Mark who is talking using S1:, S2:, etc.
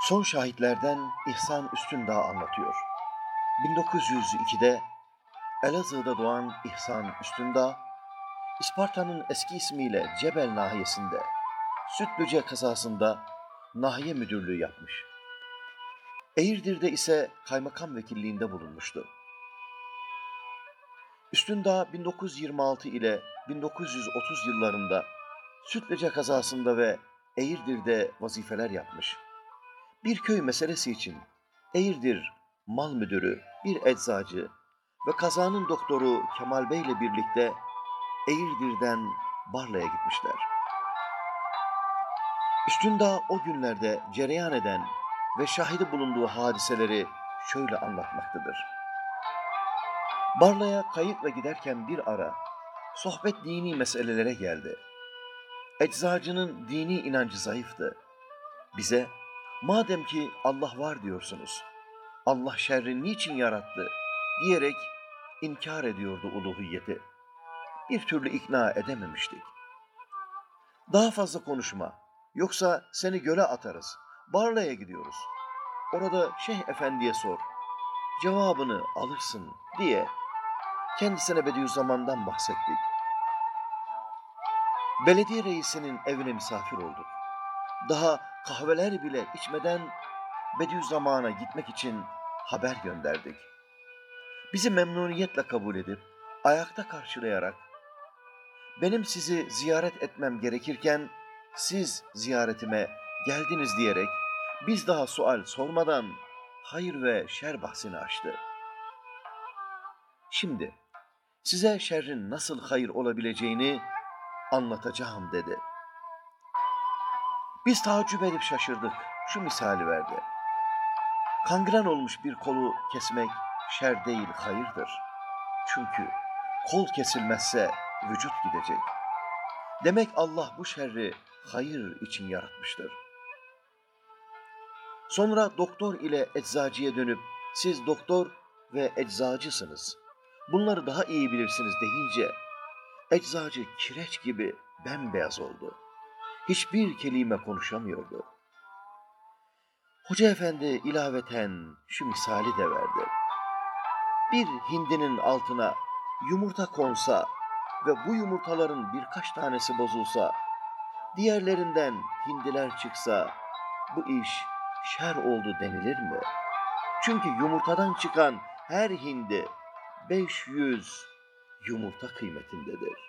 S1: Son şahitlerden İhsan Üstündağ anlatıyor. 1902'de Elazığ'da doğan İhsan Üstündağ, İsparta'nın eski ismiyle Cebel nahiyesinde Sütlüce kazasında nahiye müdürlüğü yapmış. Eğirdir'de ise kaymakam vekilliğinde bulunmuştu. Üstündağ 1926 ile 1930 yıllarında Sütlüce kazasında ve Eğirdir'de vazifeler yapmış. Bir köy meselesi için Eğirdir mal müdürü, bir eczacı ve kazanın doktoru Kemal Bey ile birlikte Eğirdir'den Barla'ya gitmişler. Üstündağ o günlerde cereyan eden ve şahidi bulunduğu hadiseleri şöyle anlatmaktadır. Barla'ya kayıkla giderken bir ara sohbet dini meselelere geldi. Eczacının dini inancı zayıftı. Bize madem ki Allah var diyorsunuz, Allah şerri niçin yarattı diyerek inkar ediyordu uluhiyeti. Bir türlü ikna edememiştik. Daha fazla konuşma, yoksa seni göle atarız, Barla'ya gidiyoruz. Orada Şeyh Efendi'ye sor, cevabını alırsın diye kendisine Bediüzzaman'dan bahsettik. Belediye reisinin evine misafir olduk. Daha kahveler bile içmeden Bediüzzaman'a gitmek için haber gönderdik. Bizi memnuniyetle kabul edip ayakta karşılayarak benim sizi ziyaret etmem gerekirken siz ziyaretime geldiniz diyerek biz daha sual sormadan hayır ve şer bahsini açtı. Şimdi size şerrin nasıl hayır olabileceğini anlatacağım dedi. Biz tacip edip şaşırdık. Şu misali verdi. Kangren olmuş bir kolu kesmek şer değil hayırdır. Çünkü kol kesilmezse vücut gidecek. Demek Allah bu şerri hayır için yaratmıştır. Sonra doktor ile eczacıya dönüp siz doktor ve eczacısınız. Bunları daha iyi bilirsiniz deyince eczacı kireç gibi bembeyaz oldu. Hiçbir kelime konuşamıyordu. Hoca efendi ilaveten şu misali de verdi. Bir hindinin altına yumurta konsa ve bu yumurtaların birkaç tanesi bozulsa, diğerlerinden hindiler çıksa bu iş şer oldu denilir mi? Çünkü yumurtadan çıkan her hindi 500 yumurta kıymetindedir.